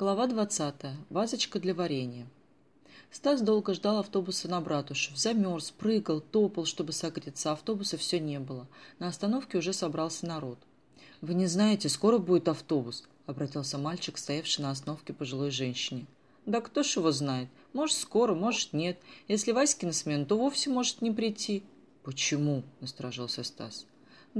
Глава 20. Вазочка для варенья. Стас долго ждал автобуса на Братушев. Замерз, прыгал, топал, чтобы согреться. Автобуса все не было. На остановке уже собрался народ. «Вы не знаете, скоро будет автобус», — обратился мальчик, стоявший на остановке пожилой женщине. «Да кто ж его знает? Может, скоро, может, нет. Если Ваське на смену, то вовсе может не прийти». «Почему?» — насторожился Стас.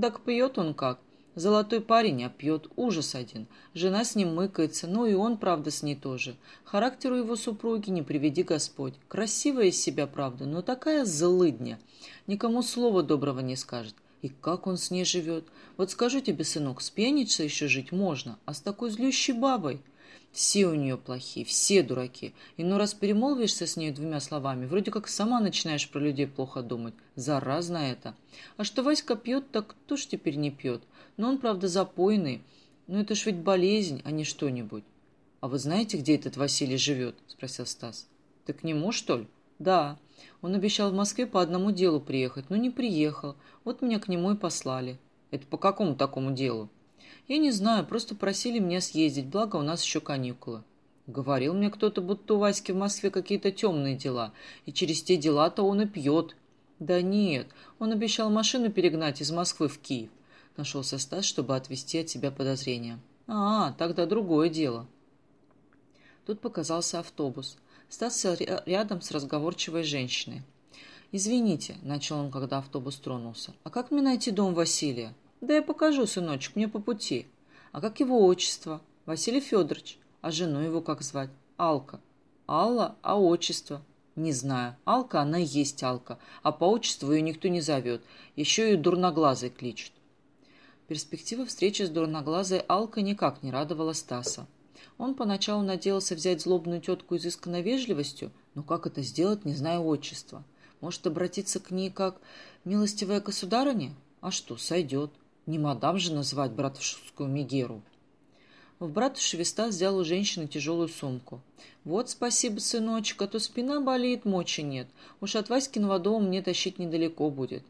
«Так пьет он как. Золотой парень, а пьет ужас один. Жена с ним мыкается, ну и он, правда, с ней тоже. Характеру его супруги не приведи Господь. Красивая из себя, правда, но такая злыдня. Никому слова доброго не скажет. И как он с ней живет? Вот скажу тебе, сынок, с пьяницей еще жить можно, а с такой злющей бабой... Все у нее плохие, все дураки. И ну раз перемолвишься с ней двумя словами, вроде как сама начинаешь про людей плохо думать. Заразно это. А что Васька пьет, так кто ж теперь не пьет? Но он, правда, запойный. Но это ж ведь болезнь, а не что-нибудь. «А вы знаете, где этот Василий живет?» – спросил Стас. «Ты к нему, что ли?» «Да. Он обещал в Москве по одному делу приехать, но не приехал. Вот меня к нему и послали». «Это по какому такому делу?» «Я не знаю, просто просили меня съездить, благо у нас еще каникулы». Говорил мне кто-то, будто у Васьки в Москве какие-то темные дела, и через те дела-то он и пьет. Да нет, он обещал машину перегнать из Москвы в Киев. Нашелся Стас, чтобы отвести от себя подозрения. А, тогда другое дело. Тут показался автобус. Стас сел рядом с разговорчивой женщиной. «Извините», — начал он, когда автобус тронулся. «А как мне найти дом Василия?» «Да я покажу, сыночек, мне по пути». «А как его отчество?» «Василий Федорович». «А жену его как звать?» «Алка». «Алла, а отчество?» «Не знаю. Алка, она и есть Алка. А по отчеству ее никто не зовет. Еще и дурноглазый кличут». Перспектива встречи с дурноглазой Алкой никак не радовала Стаса. Он поначалу надеялся взять злобную тетку изысканной вежливостью, но как это сделать, не зная отчества. Может, обратиться к ней как «милостивая государыня»? А что, сойдет. Не мадам же назвать братушевскую Мегеру. В братушеве Стас взял у женщины тяжелую сумку. «Вот спасибо, сыночек, а то спина болит, мочи нет. Уж от Васькиного дома мне тащить недалеко будет».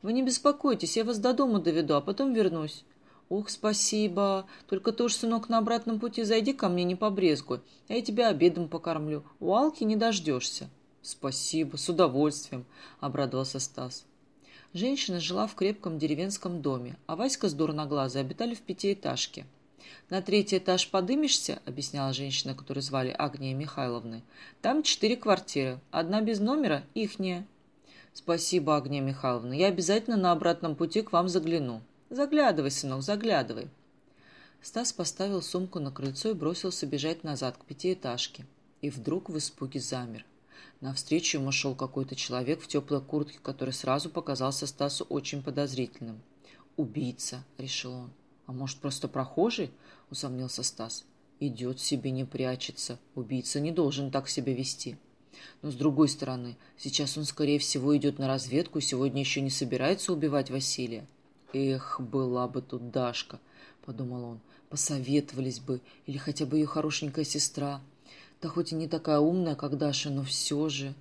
«Вы не беспокойтесь, я вас до дома доведу, а потом вернусь». «Ох, спасибо. Только ты уж, сынок, на обратном пути зайди ко мне, не побрезгуй. А я тебя обедом покормлю. У Алки не дождешься». «Спасибо, с удовольствием», — обрадовался Стас. Женщина жила в крепком деревенском доме, а Васька с дурноглазой обитали в пятиэтажке. «На третий этаж подымешься», — объясняла женщина, которую звали Агния Михайловна. «Там четыре квартиры. Одна без номера — ихняя». «Спасибо, Агния Михайловна. Я обязательно на обратном пути к вам загляну». «Заглядывай, сынок, заглядывай». Стас поставил сумку на крыльцо и бросился бежать назад к пятиэтажке. И вдруг в испуге замер. Навстречу ему шел какой-то человек в теплой куртке, который сразу показался Стасу очень подозрительным. «Убийца», — решил он. «А может, просто прохожий?» — усомнился Стас. «Идет себе, не прячется. Убийца не должен так себя вести». Но, с другой стороны, сейчас он, скорее всего, идет на разведку и сегодня еще не собирается убивать Василия. «Эх, была бы тут Дашка», — подумал он. «Посоветовались бы, или хотя бы ее хорошенькая сестра». Да хоть и не такая умная, как Даша, но все же...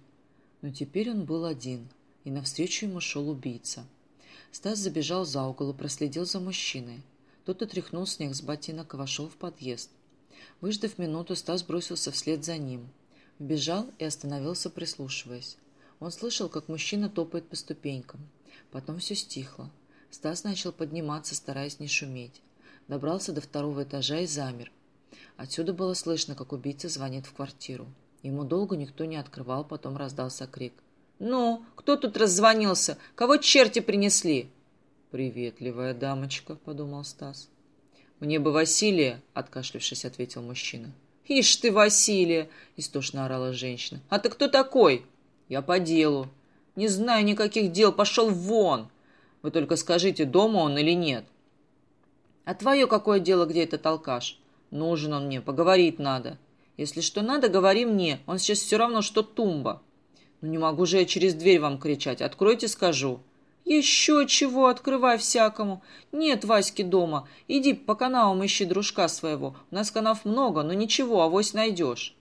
Но теперь он был один, и навстречу ему шел убийца. Стас забежал за угол и проследил за мужчиной. Тот отряхнул снег с ботинок и вошел в подъезд. Выждав минуту, Стас бросился вслед за ним. Вбежал и остановился, прислушиваясь. Он слышал, как мужчина топает по ступенькам. Потом все стихло. Стас начал подниматься, стараясь не шуметь. Добрался до второго этажа и замер. Отсюда было слышно, как убийца звонит в квартиру. Ему долго никто не открывал, потом раздался крик. «Ну, кто тут раззвонился? Кого черти принесли?» «Приветливая дамочка», — подумал Стас. «Мне бы Василия», — откашлившись, ответил мужчина. «Ишь ты, Василия!» — истошно орала женщина. «А ты кто такой?» «Я по делу». «Не знаю никаких дел, пошел вон!» «Вы только скажите, дома он или нет?» «А твое какое дело, где этот алкаш?» Нужен он мне, поговорить надо. Если что надо, говори мне. Он сейчас все равно, что тумба. Ну не могу же я через дверь вам кричать. Откройте, скажу. Еще чего, открывай всякому. Нет Васьки дома. Иди по каналам ищи дружка своего. У нас канав много, но ничего, авось найдешь.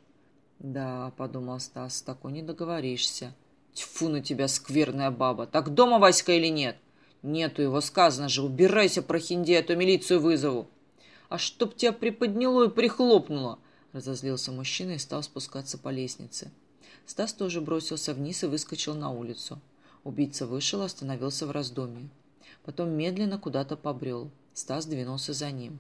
Да, подумал Стас, с такой не договоришься. Тьфу на тебя, скверная баба. Так дома Васька или нет? Нету его, сказано же. Убирайся, прохиндей, а то милицию вызову. А чтоб тебя приподняло и прихлопнуло!» — Разозлился мужчина и стал спускаться по лестнице. Стас тоже бросился вниз и выскочил на улицу. Убийца вышел, остановился в раздумье. Потом медленно куда-то побрел. Стас двинулся за ним.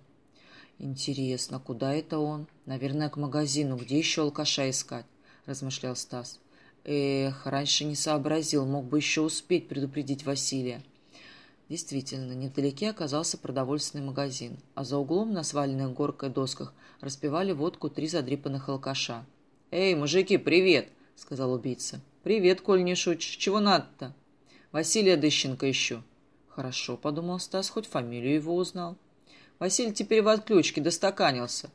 «Интересно, куда это он? Наверное, к магазину. Где еще алкаша искать?» – размышлял Стас. «Эх, раньше не сообразил, мог бы еще успеть предупредить Василия». Действительно, невдалеке оказался продовольственный магазин, а за углом на сваленных горкой досках распивали водку три задрипанных алкаша. «Эй, мужики, привет!» — сказал убийца. «Привет, коль не шутишь. Чего надо-то?» «Василия Дыщенко ищу». «Хорошо», — подумал Стас, хоть фамилию его узнал. «Василий теперь в отключке, достаканился».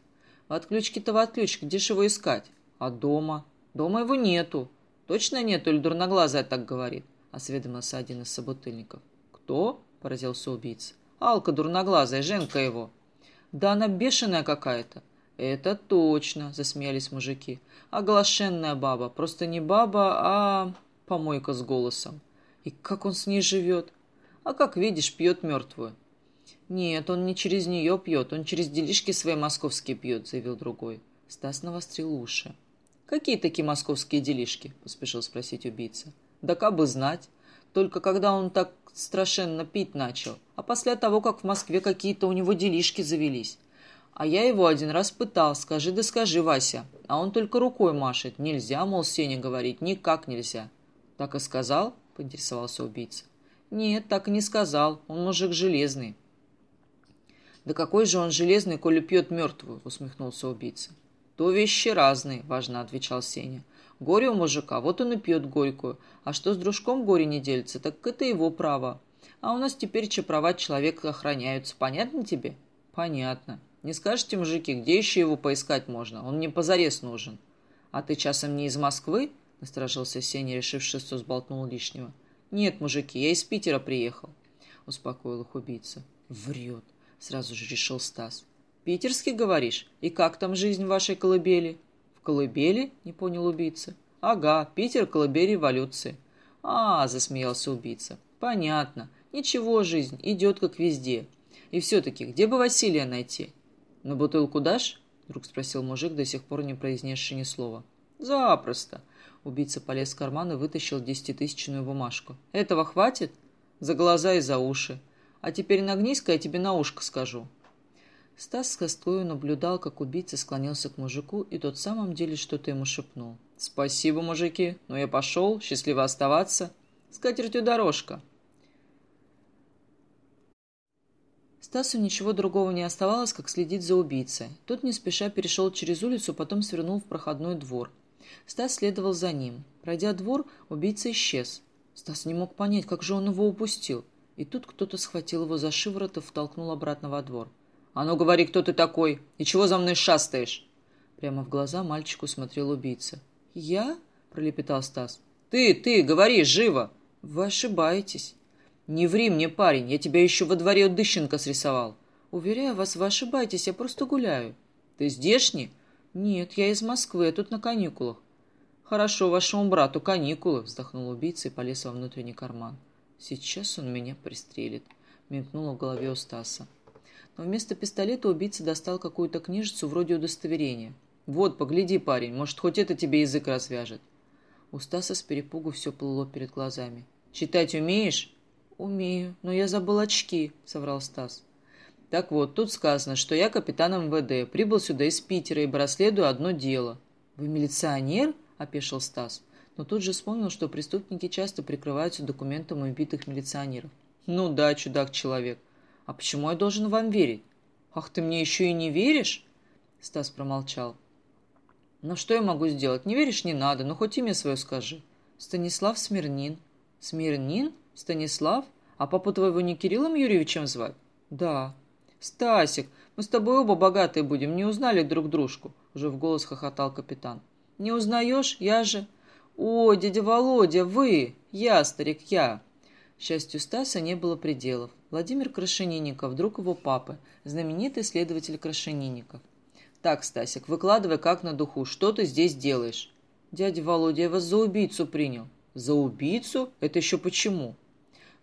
«В отключке-то в отключке, где его искать?» «А дома?» «Дома его нету». «Точно нету или дурноглазая так говорит?» — осведомился один из собутыльников. «Кто?» — поразился убийца. «Алка дурноглазая, Женка его». «Да она бешеная какая-то». «Это точно», — засмеялись мужики. «Оглашенная баба. Просто не баба, а помойка с голосом. И как он с ней живет? А как видишь, пьет мертвую». «Нет, он не через нее пьет, он через делишки свои московские пьет», — заявил другой. Стас навострил уши. «Какие такие московские делишки?» — поспешил спросить убийца. «Да как бы знать. Только когда он так страшенно пить начал, а после того, как в Москве какие-то у него делишки завелись. А я его один раз пытал, скажи да скажи, Вася. А он только рукой машет. Нельзя, мол, Сене говорить, никак нельзя. Так и сказал, поинтересовался убийца. Нет, так и не сказал, он мужик железный. Да какой же он железный, коли пьет мертвую, усмехнулся убийца. То вещи разные, важно отвечал Сеня. Горе у мужика, вот он и пьет горькую. А что с дружком горе не делится, так это его право. А у нас теперь че права человека охраняются. Понятно тебе? Понятно. Не скажете, мужики, где еще его поискать можно? Он мне позарез нужен. А ты часом не из Москвы? Насторожился Сеня, решивший, что сболтнул лишнего. Нет, мужики, я из Питера приехал. Успокоил их убийца. Врет, сразу же решил Стас. Питерский, говоришь? И как там жизнь в вашей колыбели? колыбели?» — не понял убийца. «Ага, Питер — колыбель революции». «А, — засмеялся убийца, — понятно. Ничего, жизнь идет как везде. И все-таки, где бы Василия найти?» «На бутылку дашь?» — вдруг спросил мужик, до сих пор не произнесший ни слова. «Запросто». Убийца полез в карман и вытащил десятитысячную бумажку. «Этого хватит?» «За глаза и за уши. А теперь нагнись-ка, я тебе на ушко скажу». Стас с тоскою наблюдал, как убийца склонился к мужику, и тот в самом деле что-то ему шепнул. «Спасибо, мужики, но я пошел, счастливо оставаться. С катертью дорожка». Стасу ничего другого не оставалось, как следить за убийцей. Тот не спеша перешел через улицу, потом свернул в проходной двор. Стас следовал за ним. Пройдя двор, убийца исчез. Стас не мог понять, как же он его упустил. И тут кто-то схватил его за шиворот и втолкнул обратно во двор. «А ну, говори, кто ты такой? И чего за мной шастаешь?» Прямо в глаза мальчику смотрел убийца. «Я?» — пролепетал Стас. «Ты, ты, говори, живо!» «Вы ошибаетесь». «Не ври мне, парень, я тебя еще во дворе у Дыщенко срисовал». «Уверяю вас, вы ошибаетесь, я просто гуляю». «Ты здешний?» «Нет, я из Москвы, я тут на каникулах». «Хорошо, вашему брату каникулы», — вздохнул убийца и полез во внутренний карман. «Сейчас он меня пристрелит», — мелькнуло в голове у Стаса вместо пистолета убийца достал какую-то книжицу вроде удостоверения. «Вот, погляди, парень, может, хоть это тебе язык развяжет». У Стаса с перепугу все плыло перед глазами. «Читать умеешь?» «Умею, но я забыл очки», — соврал Стас. «Так вот, тут сказано, что я капитан МВД, прибыл сюда из Питера, ибо расследую одно дело». «Вы милиционер?» — опешил Стас. Но тут же вспомнил, что преступники часто прикрываются документом убитых милиционеров. «Ну да, чудак-человек. «А почему я должен вам верить?» «Ах, ты мне еще и не веришь?» Стас промолчал. «Ну что я могу сделать? Не веришь, не надо, но хоть имя свое скажи». «Станислав Смирнин». «Смирнин? Станислав? А папу твоего не Кириллом Юрьевичем звать?» «Да». «Стасик, мы с тобой оба богатые будем, не узнали друг дружку», уже в голос хохотал капитан. «Не узнаешь? Я же...» «О, дядя Володя, вы! Я, старик, я!» Счастью Стаса не было пределов. Владимир Крашенинников, друг его папы, знаменитый следователь Крашенинников. «Так, Стасик, выкладывай как на духу. Что ты здесь делаешь?» «Дядя Володя, я вас за убийцу принял». «За убийцу? Это еще почему?»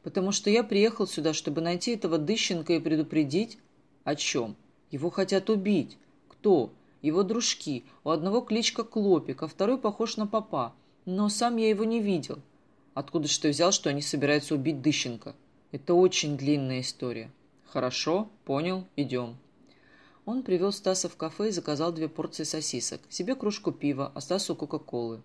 «Потому что я приехал сюда, чтобы найти этого Дыщенко и предупредить...» «О чем?» «Его хотят убить». «Кто?» Его дружки. У одного кличка Клопик, а второй похож на папа. Но сам я его не видел. Откуда ж ты взял, что они собираются убить Дыщенко? Это очень длинная история. Хорошо, понял, идем. Он привел Стаса в кафе и заказал две порции сосисок. Себе кружку пива, а Стасу кока-колы.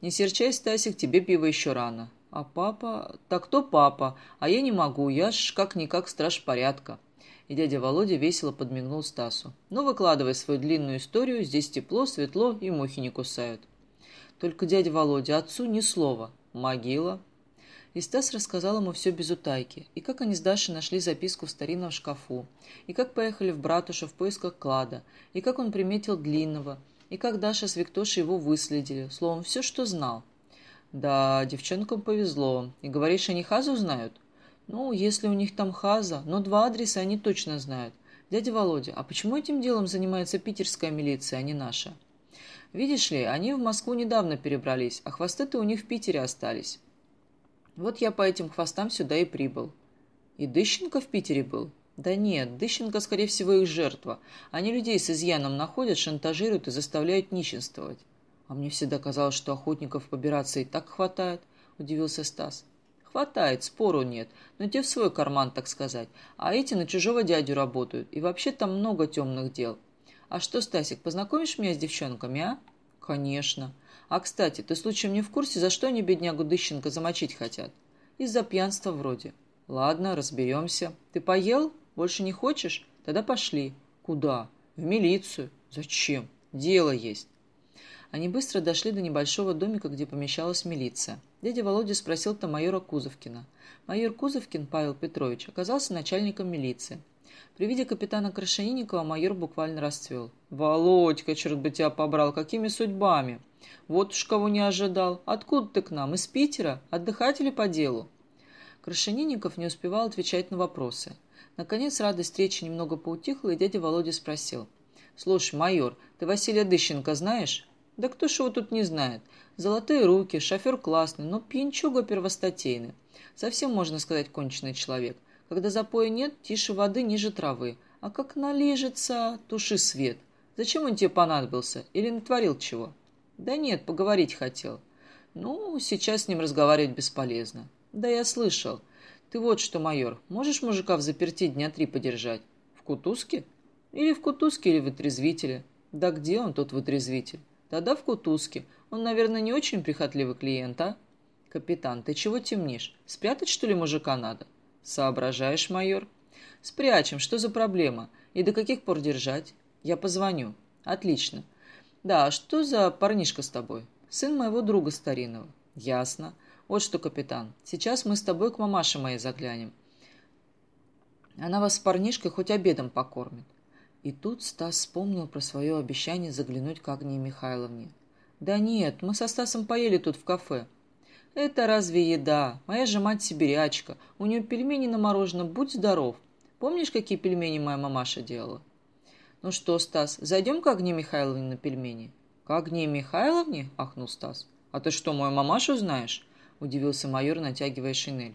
«Не серчай, Стасик, тебе пиво еще рано». «А папа? Так кто папа? А я не могу, я ж как-никак страж порядка». И дядя Володя весело подмигнул Стасу. «Ну, выкладывай свою длинную историю, здесь тепло, светло и мухи не кусают». Только дядя Володя, отцу ни слова. Могила. И Стас рассказал ему все без утайки, и как они с Дашей нашли записку в старинном шкафу, и как поехали в Братуша в поисках клада, и как он приметил Длинного, и как Даша с Виктошей его выследили, словом, все, что знал. Да, девчонкам повезло. И говоришь, они Хазу знают? Ну, если у них там Хаза, но два адреса они точно знают. Дядя Володя, а почему этим делом занимается питерская милиция, а не наша? Видишь ли, они в Москву недавно перебрались, а хвосты-то у них в Питере остались. Вот я по этим хвостам сюда и прибыл. И Дыщенко в Питере был? Да нет, Дыщенко, скорее всего, их жертва. Они людей с изъяном находят, шантажируют и заставляют нищенствовать. А мне всегда казалось, что охотников побираться и так хватает, удивился Стас. Хватает, спору нет, но те в свой карман, так сказать. А эти на чужого дядю работают, и вообще там много темных дел. А что, Стасик, познакомишь меня с девчонками, а? Конечно. А, кстати, ты случаем не в курсе, за что они беднягу Дыщенко замочить хотят? Из-за пьянства вроде. Ладно, разберемся. Ты поел? Больше не хочешь? Тогда пошли. Куда? В милицию. Зачем? Дело есть. Они быстро дошли до небольшого домика, где помещалась милиция. Дядя Володя спросил там майора Кузовкина. Майор Кузовкин Павел Петрович оказался начальником милиции. При виде капитана Крашенинникова майор буквально расцвел. «Володька, черт бы тебя побрал, какими судьбами? Вот уж кого не ожидал. Откуда ты к нам? Из Питера? Отдыхать или по делу?» Крашенинников не успевал отвечать на вопросы. Наконец радость встречи немного поутихла, и дядя Володя спросил. «Слушай, майор, ты Василия Дыщенко знаешь?» «Да кто ж его тут не знает? Золотые руки, шофер классный, но пьянчуга первостатейный. Совсем, можно сказать, конченый человек. Когда запоя нет, тише воды, ниже травы. А как належится, туши свет. Зачем он тебе понадобился? Или натворил чего?» Да нет, поговорить хотел. Ну, сейчас с ним разговаривать бесполезно. Да я слышал. Ты вот что, майор, можешь мужика в заперти дня три подержать? В кутузке? Или в кутузке, или в отрезвителе. Да где он, тот вытрезвитель? Тогда в кутузке. Он, наверное, не очень прихотливый клиент, а? Капитан, ты чего темнишь? Спрятать, что ли, мужика надо? Соображаешь, майор? Спрячем, что за проблема? И до каких пор держать? Я позвоню. Отлично. «Да, а что за парнишка с тобой?» «Сын моего друга старинного». «Ясно. Вот что, капитан, сейчас мы с тобой к мамаше моей заглянем. Она вас с парнишкой хоть обедом покормит». И тут Стас вспомнил про свое обещание заглянуть к Агнии Михайловне. «Да нет, мы со Стасом поели тут в кафе». «Это разве еда? Моя же мать сибирячка. У нее пельмени на мороженом. Будь здоров. Помнишь, какие пельмени моя мамаша делала?» «Ну что, Стас, зайдем к Агне Михайловне на пельмени?» «К Агне Михайловне?» – ахнул Стас. «А ты что, мою мамашу знаешь?» – удивился майор, натягивая шинель.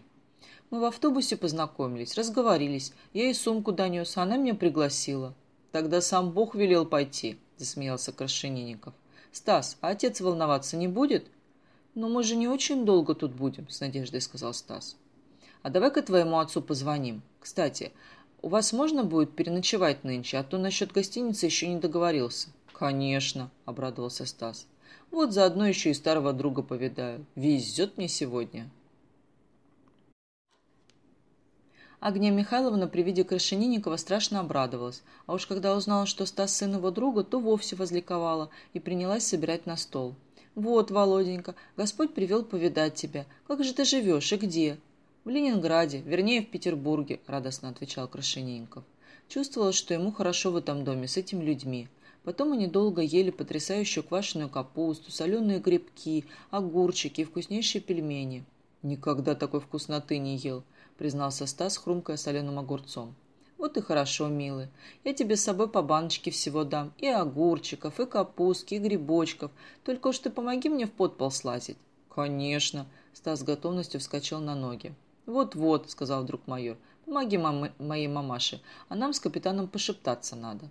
«Мы в автобусе познакомились, разговорились. Я ей сумку донес, а она меня пригласила». «Тогда сам Бог велел пойти», – засмеялся Крашенинников. «Стас, а отец волноваться не будет?» «Но мы же не очень долго тут будем», – с надеждой сказал Стас. «А давай-ка твоему отцу позвоним. Кстати, «У вас можно будет переночевать нынче, а то насчет гостиницы еще не договорился». «Конечно», — обрадовался Стас. «Вот заодно еще и старого друга повидаю. Везет мне сегодня». Агния Михайловна при виде Крашенинникова страшно обрадовалась, а уж когда узнала, что Стас сын его друга, то вовсе возликовала и принялась собирать на стол. «Вот, Володенька, Господь привел повидать тебя. Как же ты живешь и где? «В Ленинграде, вернее, в Петербурге», – радостно отвечал Крашенинников. Чувствовалось, что ему хорошо в этом доме с этими людьми. Потом они долго ели потрясающую квашеную капусту, соленые грибки, огурчики и вкуснейшие пельмени. «Никогда такой вкусноты не ел», – признался Стас, хрумкая соленым огурцом. «Вот и хорошо, милый. Я тебе с собой по баночке всего дам. И огурчиков, и капустки, и грибочков. Только уж ты помоги мне в подпол слазить». «Конечно», – Стас с готовностью вскочил на ноги. «Вот-вот», — сказал вдруг майор, — «помоги мам моей мамаше, а нам с капитаном пошептаться надо».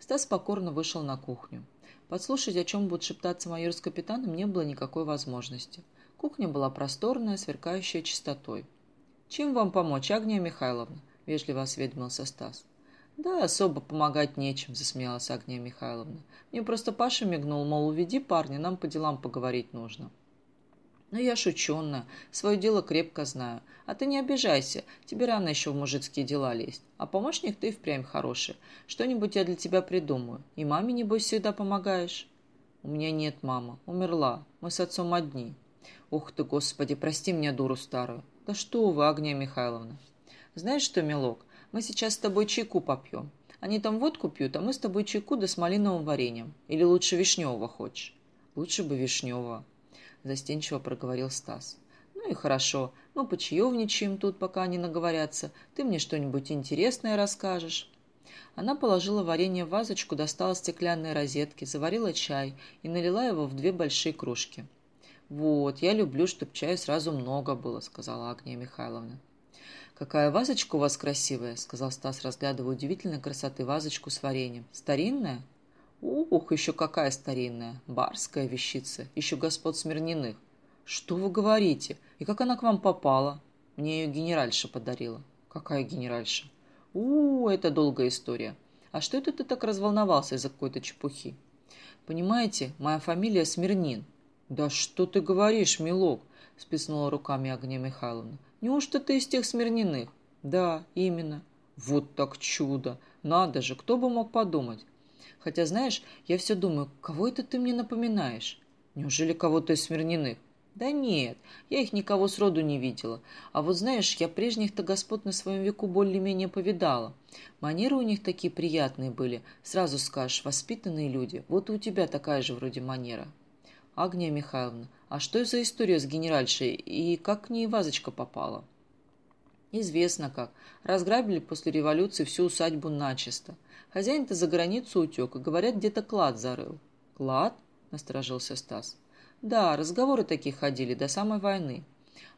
Стас покорно вышел на кухню. Подслушать, о чем будет шептаться майор с капитаном, не было никакой возможности. Кухня была просторная, сверкающая чистотой. «Чем вам помочь, Агния Михайловна?» – вежливо осведомился Стас. «Да, особо помогать нечем», – засмеялась Агния Михайловна. «Мне просто Паша мигнул, мол, уведи парня, нам по делам поговорить нужно». «Но я шученная, свое дело крепко знаю. А ты не обижайся, тебе рано еще в мужицкие дела лезть. А помощник ты впрямь хороший. Что-нибудь я для тебя придумаю. И маме, небось, всегда помогаешь?» «У меня нет мама. Умерла. Мы с отцом одни». «Ух ты, Господи, прости меня, дуру старую». «Да что вы, Агния Михайловна». «Знаешь что, милок, мы сейчас с тобой чайку попьем. Они там водку пьют, а мы с тобой чайку да с малиновым вареньем. Или лучше вишневого хочешь?» «Лучше бы вишневого», – застенчиво проговорил Стас. «Ну и хорошо. Мы почаевничаем тут, пока они наговорятся. Ты мне что-нибудь интересное расскажешь». Она положила варенье в вазочку, достала стеклянные розетки, заварила чай и налила его в две большие кружки. «Вот, я люблю, чтоб чая сразу много было», — сказала Агния Михайловна. «Какая вазочка у вас красивая», — сказал Стас, разглядывая удивительной красоты вазочку с вареньем. «Старинная?» «Ух, еще какая старинная! Барская вещица, еще господ Смирниных!» «Что вы говорите? И как она к вам попала?» «Мне ее генеральша подарила». «Какая генеральша?» у, это долгая история. А что это ты так разволновался из-за какой-то чепухи?» «Понимаете, моя фамилия Смирнин». «Да что ты говоришь, милок?» — списнула руками Агния Михайловна. Неужто ты из тех смирненных? Да, именно. Вот так чудо! Надо же, кто бы мог подумать? Хотя, знаешь, я все думаю, кого это ты мне напоминаешь? Неужели кого-то из смирненных? Да нет, я их никого сроду не видела. А вот знаешь, я прежних-то господ на своем веку более-менее повидала. Манеры у них такие приятные были. Сразу скажешь, воспитанные люди. Вот и у тебя такая же вроде манера. Агния Михайловна, а что за история с генеральшей и как к ней вазочка попала? Известно как. Разграбили после революции всю усадьбу начисто. Хозяин-то за границу утек, и, говорят, где-то клад зарыл. Клад? Насторожился Стас. Да, разговоры такие ходили до самой войны.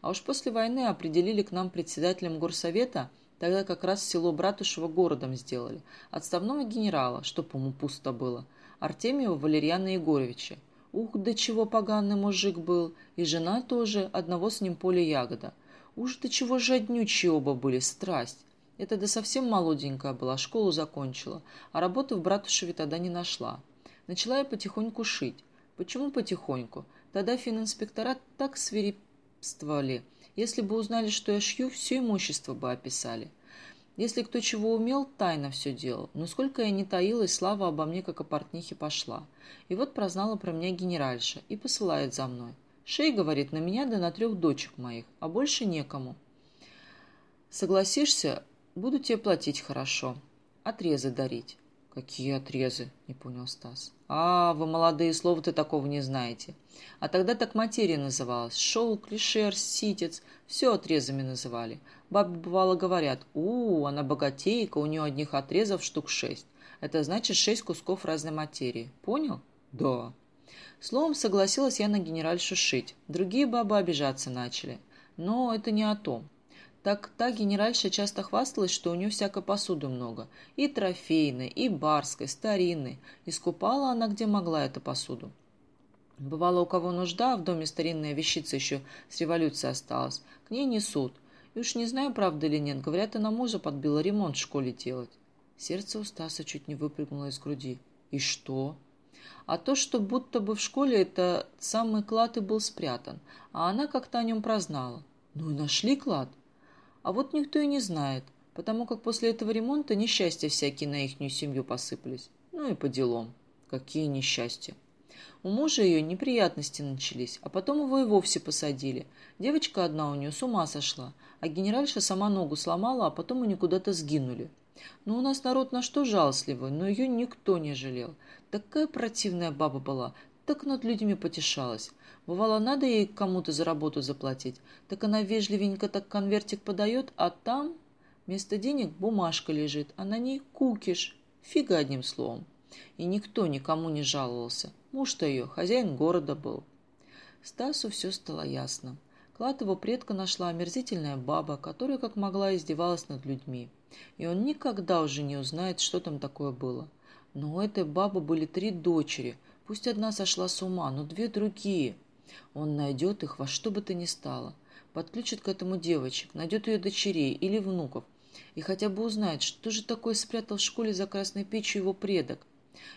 А уж после войны определили к нам председателем горсовета, тогда как раз село Братушево городом сделали, отставного генерала, чтоб ему пусто было, Артемьева Валерьяна Егоровича. Ух, до чего поганый мужик был, и жена тоже, одного с ним поля ягода. Уж до чего жаднючие оба были, страсть. Это да совсем молоденькая была, школу закончила, а работы в Братушеве тогда не нашла. Начала я потихоньку шить. Почему потихоньку? Тогда фининспектора так свирепствовали. Если бы узнали, что я шью, все имущество бы описали. Если кто чего умел, тайно все делал. Но сколько я не таилась, слава обо мне, как о портнихе, пошла. И вот прознала про меня генеральша и посылает за мной. Шей, говорит, на меня да на трех дочек моих, а больше некому. Согласишься, буду тебе платить хорошо. Отрезы дарить. «Какие отрезы?» – не понял Стас. «А, вы молодые, слова-то такого не знаете. А тогда так материя называлась. Шелк, лишер, ситец. Все отрезами называли. Бабы, бывало, говорят, у, она богатейка, у нее одних отрезов штук шесть. Это значит шесть кусков разной материи. Понял?» «Да». Словом, согласилась я на генеральшу шить. Другие бабы обижаться начали. Но это не о том. Так та генеральша часто хвасталась, что у нее всякой посуды много. И трофейной, и барской, старинной. И скупала она где могла эту посуду. Бывало, у кого нужда, в доме старинная вещица еще с революции осталась. К ней несут. И уж не знаю, правда или нет, говорят, она мужа подбила ремонт в школе делать. Сердце у Стаса чуть не выпрыгнуло из груди. И что? А то, что будто бы в школе это самый клад и был спрятан, а она как-то о нем прознала. Ну и нашли клад. А вот никто и не знает, потому как после этого ремонта несчастья всякие на ихнюю семью посыпались. Ну и по делам. Какие несчастья. У мужа ее неприятности начались, а потом его и вовсе посадили. Девочка одна у нее с ума сошла, а генеральша сама ногу сломала, а потом они куда-то сгинули. Но у нас народ на что жалостливый, но ее никто не жалел. Такая противная баба была, так над людьми потешалась. Бывало, надо ей кому-то за работу заплатить, так она вежливенько так конвертик подает, а там вместо денег бумажка лежит, а на ней кукиш. Фига одним словом. И никто никому не жаловался. Муж-то ее, хозяин города был. Стасу все стало ясно. Клад его предка нашла омерзительная баба, которая как могла издевалась над людьми. И он никогда уже не узнает, что там такое было. Но у этой бабы были три дочери. Пусть одна сошла с ума, но две другие. Он найдет их во что бы то ни стало. Подключит к этому девочек, найдет ее дочерей или внуков. И хотя бы узнает, что же такое спрятал в школе за красной печью его предок.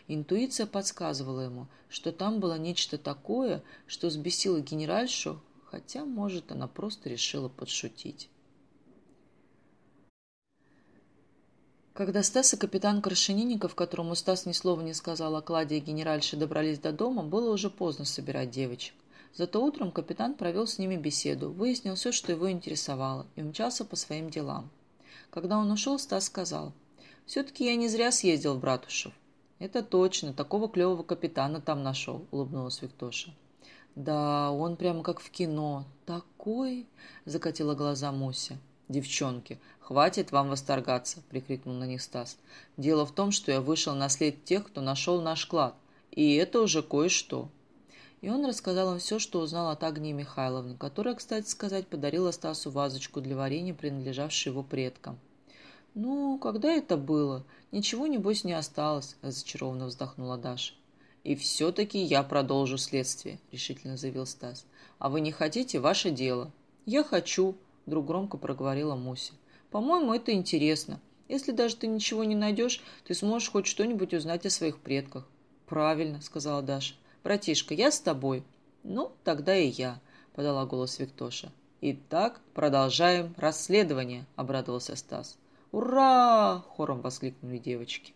Интуиция подсказывала ему, что там было нечто такое, что взбесило генеральшу, хотя, может, она просто решила подшутить. Когда Стас и капитан Крашенинников, которому Стас ни слова не сказал о кладе и генеральше, добрались до дома, было уже поздно собирать девочек. Зато утром капитан провел с ними беседу, выяснил все, что его интересовало, и умчался по своим делам. Когда он ушел, Стас сказал, «Все-таки я не зря съездил в Братушев». «Это точно, такого клевого капитана там нашел», — улыбнулась Виктоша. «Да, он прямо как в кино. Такой!» — закатила глаза Муся. «Девчонки, хватит вам восторгаться!» — прикрикнул на них Стас. «Дело в том, что я вышел на след тех, кто нашел наш клад. И это уже кое-что». И он рассказал им все, что узнал от Агнии Михайловны, которая, кстати сказать, подарила Стасу вазочку для варенья, принадлежавшую его предкам. «Ну, когда это было? Ничего, небось, не осталось», — разочарованно вздохнула Даша. «И все-таки я продолжу следствие», — решительно заявил Стас. «А вы не хотите? Ваше дело». «Я хочу», вдруг громко проговорила Муся. «По-моему, это интересно. Если даже ты ничего не найдешь, ты сможешь хоть что-нибудь узнать о своих предках». «Правильно», — сказала Даша. «Братишка, я с тобой». «Ну, тогда и я», — подала голос Виктоша. «Итак, продолжаем расследование», — обрадовался Стас. «Ура!» — хором воскликнули девочки.